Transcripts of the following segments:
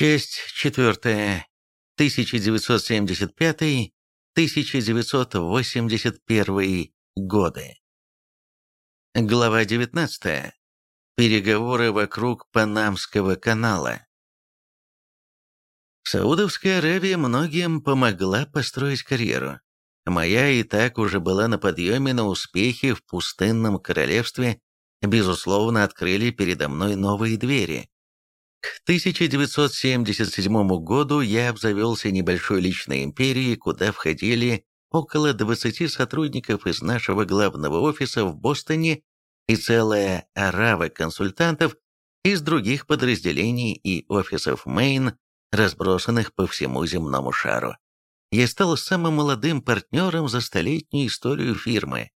Часть четвертая. 1975-1981 годы. Глава 19. Переговоры вокруг Панамского канала. Саудовская Аравия многим помогла построить карьеру. Моя и так уже была на подъеме на успехи в пустынном королевстве, безусловно, открыли передо мной новые двери. К 1977 году я обзавелся небольшой личной империей, куда входили около 20 сотрудников из нашего главного офиса в Бостоне и целая орава консультантов из других подразделений и офисов Мэйн, разбросанных по всему земному шару. Я стал самым молодым партнером за столетнюю историю фирмы.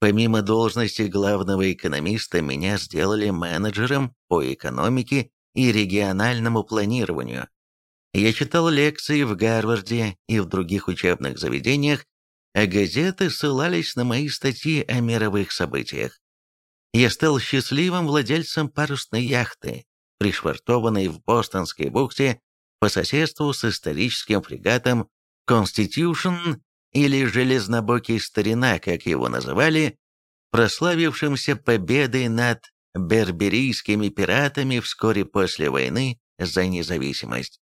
Помимо должности главного экономиста, меня сделали менеджером по экономике и региональному планированию. Я читал лекции в Гарварде и в других учебных заведениях, а газеты ссылались на мои статьи о мировых событиях. Я стал счастливым владельцем парусной яхты, пришвартованной в Бостонской бухте по соседству с историческим фрегатом Constitution или «Железнобокий старина», как его называли, прославившимся победой над берберийскими пиратами вскоре после войны за независимость.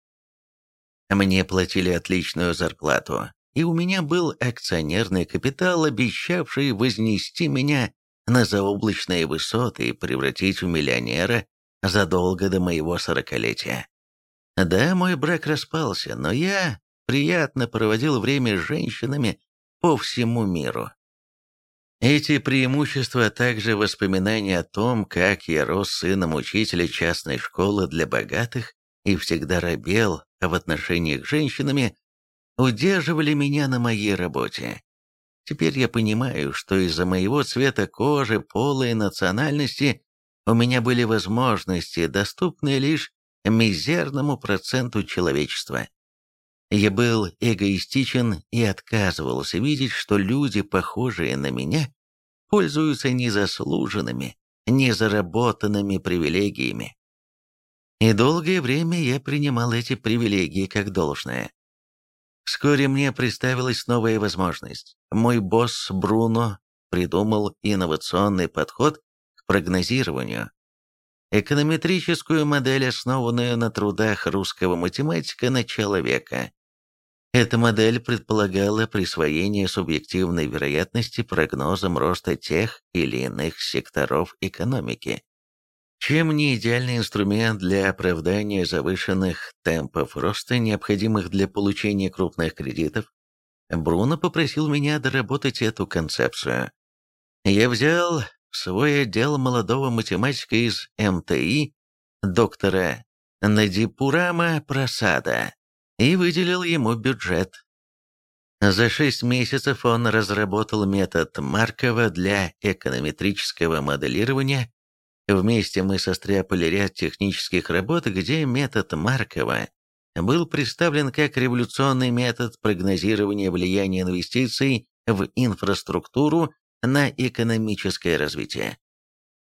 Мне платили отличную зарплату, и у меня был акционерный капитал, обещавший вознести меня на заоблачные высоты и превратить в миллионера задолго до моего сорокалетия. Да, мой брак распался, но я приятно проводил время с женщинами по всему миру. Эти преимущества, а также воспоминания о том, как я рос сыном учителя частной школы для богатых и всегда робел в отношениях с женщинами, удерживали меня на моей работе. Теперь я понимаю, что из-за моего цвета кожи, пола и национальности у меня были возможности, доступные лишь мизерному проценту человечества. Я был эгоистичен и отказывался видеть, что люди, похожие на меня, пользуются незаслуженными, незаработанными привилегиями. И долгое время я принимал эти привилегии как должное. Вскоре мне представилась новая возможность. Мой босс Бруно придумал инновационный подход к прогнозированию. Эконометрическую модель, основанную на трудах русского математика начала века. Эта модель предполагала присвоение субъективной вероятности прогнозам роста тех или иных секторов экономики. Чем не идеальный инструмент для оправдания завышенных темпов роста, необходимых для получения крупных кредитов, Бруно попросил меня доработать эту концепцию. Я взял в свой отдел молодого математика из МТИ, доктора Надипурама Прасада, и выделил ему бюджет. За шесть месяцев он разработал метод Маркова для эконометрического моделирования. Вместе мы состряпали ряд технических работ, где метод Маркова был представлен как революционный метод прогнозирования влияния инвестиций в инфраструктуру на экономическое развитие.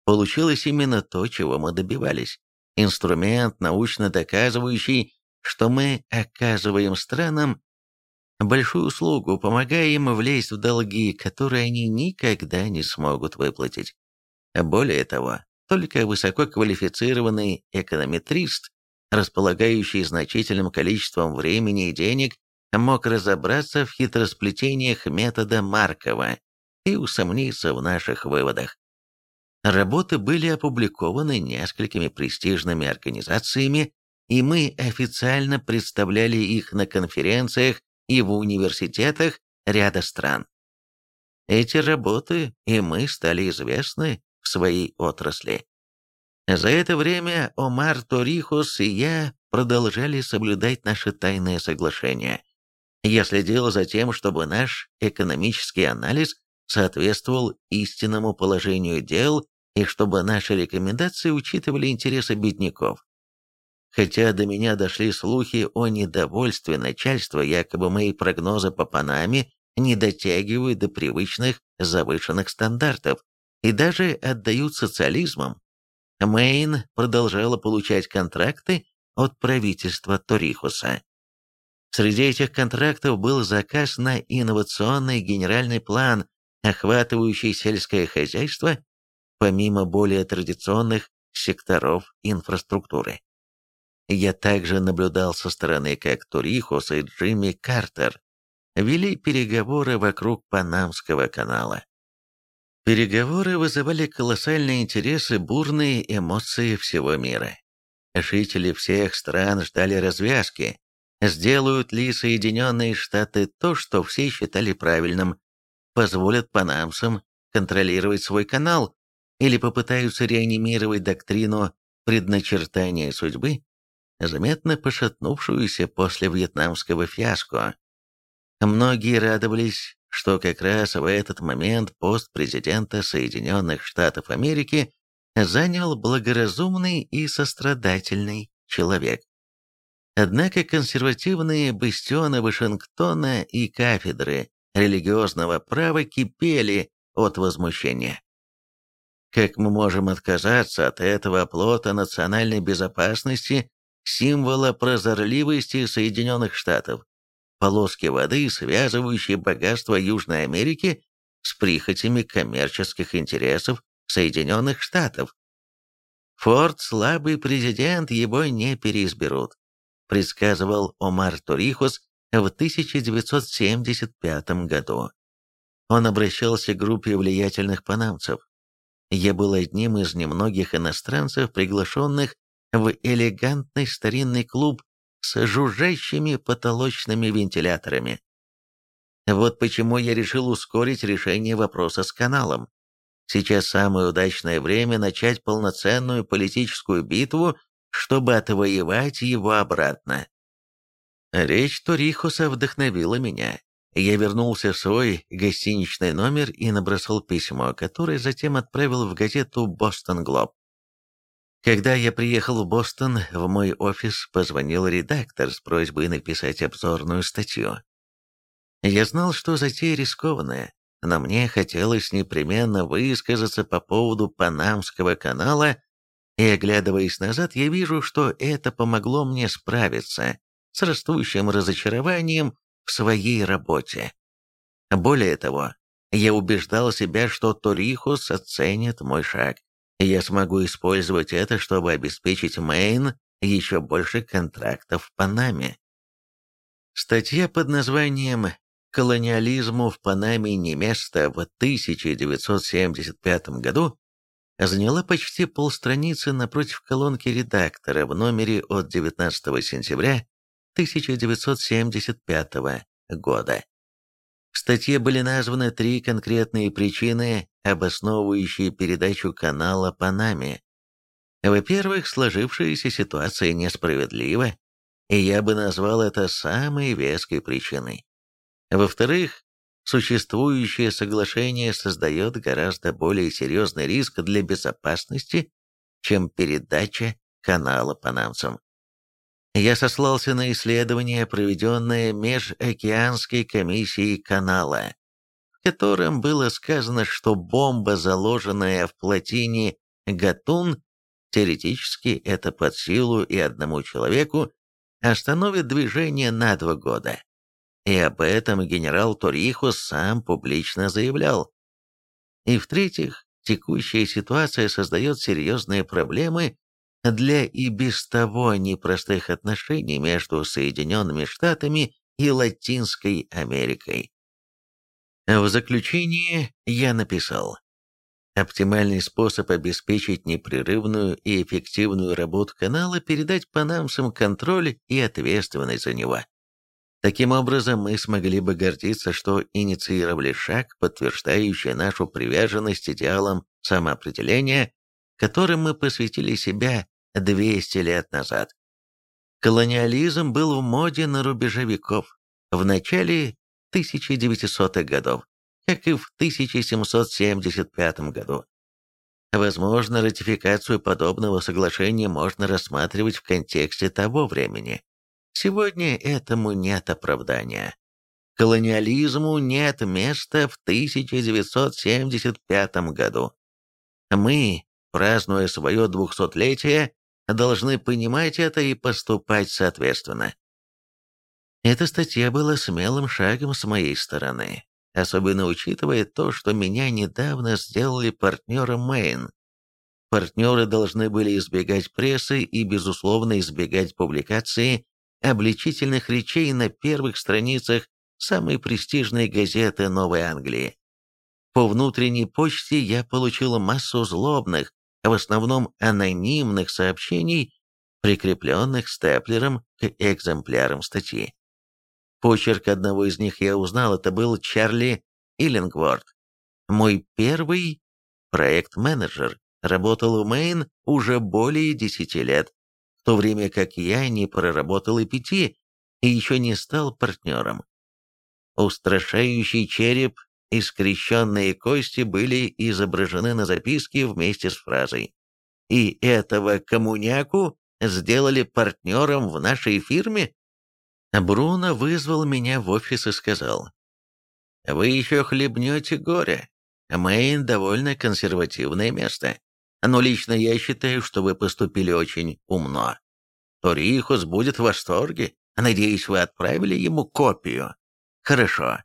Получилось именно то, чего мы добивались. Инструмент, научно доказывающий, что мы оказываем странам большую услугу, помогая им влезть в долги, которые они никогда не смогут выплатить. Более того, только высококвалифицированный эконометрист, располагающий значительным количеством времени и денег, мог разобраться в хитросплетениях метода Маркова и усомниться в наших выводах. Работы были опубликованы несколькими престижными организациями и мы официально представляли их на конференциях и в университетах ряда стран. Эти работы и мы стали известны в своей отрасли. За это время Омар Торихус и я продолжали соблюдать наши тайные соглашения. Я следил за тем, чтобы наш экономический анализ соответствовал истинному положению дел и чтобы наши рекомендации учитывали интересы бедняков. Хотя до меня дошли слухи о недовольстве начальства, якобы мои прогнозы по Панаме не дотягивают до привычных завышенных стандартов и даже отдают социализмом. Мэйн продолжала получать контракты от правительства Торихуса. Среди этих контрактов был заказ на инновационный генеральный план, охватывающий сельское хозяйство, помимо более традиционных секторов инфраструктуры. Я также наблюдал со стороны, как Турихус и Джимми Картер вели переговоры вокруг Панамского канала. Переговоры вызывали колоссальные интересы, бурные эмоции всего мира. Жители всех стран ждали развязки. Сделают ли Соединенные Штаты то, что все считали правильным? Позволят панамцам контролировать свой канал или попытаются реанимировать доктрину предначертания судьбы, заметно пошатнувшуюся после вьетнамского фиаско. Многие радовались что как раз в этот момент пост президента Соединенных Штатов Америки занял благоразумный и сострадательный человек. Однако консервативные бастионы Вашингтона и кафедры религиозного права кипели от возмущения. Как мы можем отказаться от этого оплота национальной безопасности, символа прозорливости Соединенных Штатов? полоски воды, связывающие богатство Южной Америки с прихотями коммерческих интересов Соединенных Штатов. Форд слабый президент, его не переизберут, предсказывал Омар Торихос в 1975 году. Он обращался к группе влиятельных панамцев. Я был одним из немногих иностранцев, приглашенных в элегантный старинный клуб с жужжащими потолочными вентиляторами. Вот почему я решил ускорить решение вопроса с каналом. Сейчас самое удачное время начать полноценную политическую битву, чтобы отвоевать его обратно. Речь Торихоса вдохновила меня. Я вернулся в свой гостиничный номер и набросал письмо, которое затем отправил в газету «Бостон Глоб». Когда я приехал в Бостон, в мой офис позвонил редактор с просьбой написать обзорную статью. Я знал, что затея рискованная, но мне хотелось непременно высказаться по поводу Панамского канала, и, оглядываясь назад, я вижу, что это помогло мне справиться с растущим разочарованием в своей работе. Более того, я убеждал себя, что Торихус оценит мой шаг я смогу использовать это, чтобы обеспечить Мэйн еще больше контрактов в Панаме. Статья под названием «Колониализму в Панаме не место» в 1975 году заняла почти полстраницы напротив колонки редактора в номере от 19 сентября 1975 года. В статье были названы три конкретные причины, обосновывающие передачу канала Панаме. Во-первых, сложившаяся ситуация несправедлива, и я бы назвал это самой веской причиной. Во-вторых, существующее соглашение создает гораздо более серьезный риск для безопасности, чем передача канала панамцам. Я сослался на исследование, проведенное Межокеанской комиссией канала, в котором было сказано, что бомба, заложенная в плотине Гатун, теоретически это под силу и одному человеку, остановит движение на два года. И об этом генерал Торихо сам публично заявлял. И в-третьих, текущая ситуация создает серьезные проблемы для и без того непростых отношений между Соединенными Штатами и Латинской Америкой. В заключение я написал, оптимальный способ обеспечить непрерывную и эффективную работу канала – передать панамцам контроль и ответственность за него. Таким образом, мы смогли бы гордиться, что инициировали шаг, подтверждающий нашу приверженность идеалам самоопределения, которым мы посвятили себя 200 лет назад. Колониализм был в моде на рубеже веков, в начале 1900-х годов, как и в 1775 году. Возможно, ратификацию подобного соглашения можно рассматривать в контексте того времени. Сегодня этому нет оправдания. Колониализму нет места в 1975 году. Мы, празднуя свое двухсотлетие, должны понимать это и поступать соответственно. Эта статья была смелым шагом с моей стороны, особенно учитывая то, что меня недавно сделали партнером Мэйн. Партнеры должны были избегать прессы и, безусловно, избегать публикации обличительных речей на первых страницах самой престижной газеты Новой Англии. По внутренней почте я получил массу злобных, в основном анонимных сообщений, прикрепленных степлером к экземплярам статьи. Почерк одного из них я узнал, это был Чарли Иллингворд, мой первый проект-менеджер, работал в Мэйн уже более десяти лет, в то время как я не проработал и пяти, и еще не стал партнером. Устрашающий череп и скрещенные кости были изображены на записке вместе с фразой «И этого коммуняку сделали партнером в нашей фирме?» Бруно вызвал меня в офис и сказал «Вы еще хлебнете горе. Мэйн довольно консервативное место но лично я считаю, что вы поступили очень умно. Торихус будет в восторге. Надеюсь, вы отправили ему копию. Хорошо.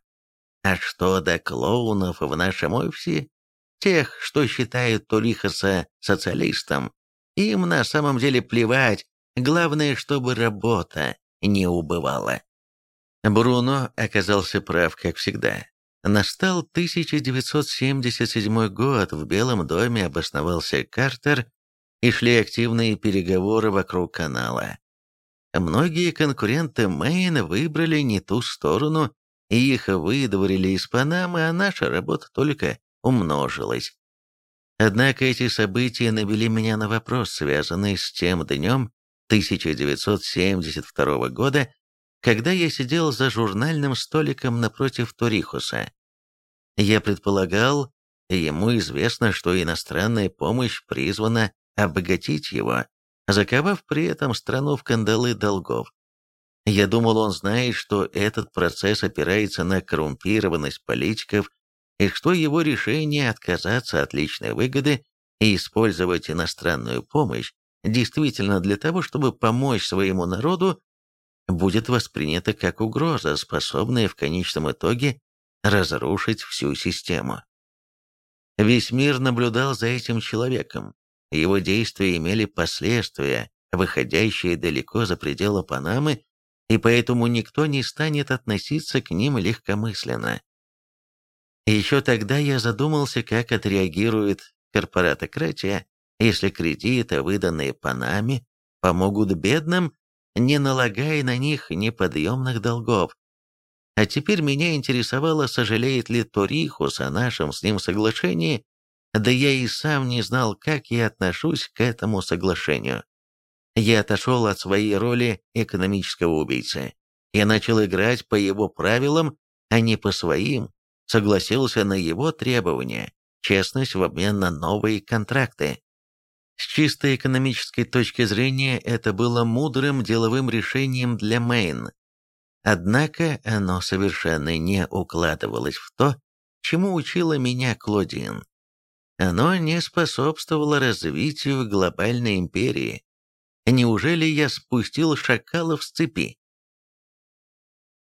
А что до клоунов в нашем офисе? Тех, что считают Торихоса социалистом. Им на самом деле плевать. Главное, чтобы работа не убывала. Бруно оказался прав, как всегда. Настал 1977 год, в Белом доме обосновался Картер, и шли активные переговоры вокруг канала. Многие конкуренты Мэйн выбрали не ту сторону, и их выдворили из Панамы, а наша работа только умножилась. Однако эти события навели меня на вопрос, связанный с тем днем 1972 года, когда я сидел за журнальным столиком напротив Торихуса. Я предполагал, ему известно, что иностранная помощь призвана обогатить его, заковав при этом страну в кандалы долгов. Я думал, он знает, что этот процесс опирается на коррумпированность политиков и что его решение отказаться от личной выгоды и использовать иностранную помощь действительно для того, чтобы помочь своему народу, будет воспринято как угроза, способная в конечном итоге разрушить всю систему. Весь мир наблюдал за этим человеком. Его действия имели последствия, выходящие далеко за пределы Панамы, и поэтому никто не станет относиться к ним легкомысленно. Еще тогда я задумался, как отреагирует корпоратократия, если кредиты, выданные Панаме, помогут бедным, не налагая на них неподъемных долгов. А теперь меня интересовало, сожалеет ли Торихус о нашем с ним соглашении, да я и сам не знал, как я отношусь к этому соглашению. Я отошел от своей роли экономического убийцы. Я начал играть по его правилам, а не по своим, согласился на его требования, честность в обмен на новые контракты. С чисто экономической точки зрения это было мудрым деловым решением для Мэйн. Однако оно совершенно не укладывалось в то, чему учила меня Клодин. Оно не способствовало развитию глобальной империи. Неужели я спустил шакалов с цепи?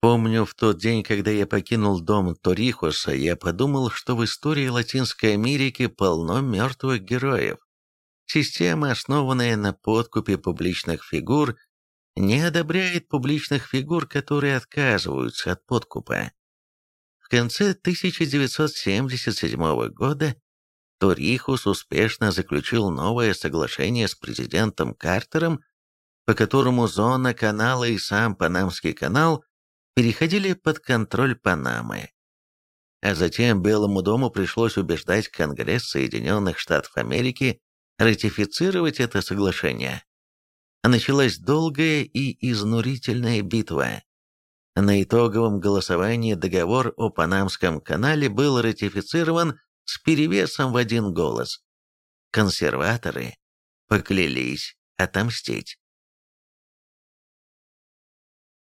Помню, в тот день, когда я покинул дом Торихоса, я подумал, что в истории Латинской Америки полно мертвых героев. Система, основанная на подкупе публичных фигур, не одобряет публичных фигур, которые отказываются от подкупа. В конце 1977 года Торихус успешно заключил новое соглашение с президентом Картером, по которому зона канала и сам Панамский канал переходили под контроль Панамы. А затем Белому дому пришлось убеждать Конгресс Соединенных Штатов Америки ратифицировать это соглашение началась долгая и изнурительная битва. На итоговом голосовании договор о Панамском канале был ратифицирован с перевесом в один голос. Консерваторы поклялись отомстить.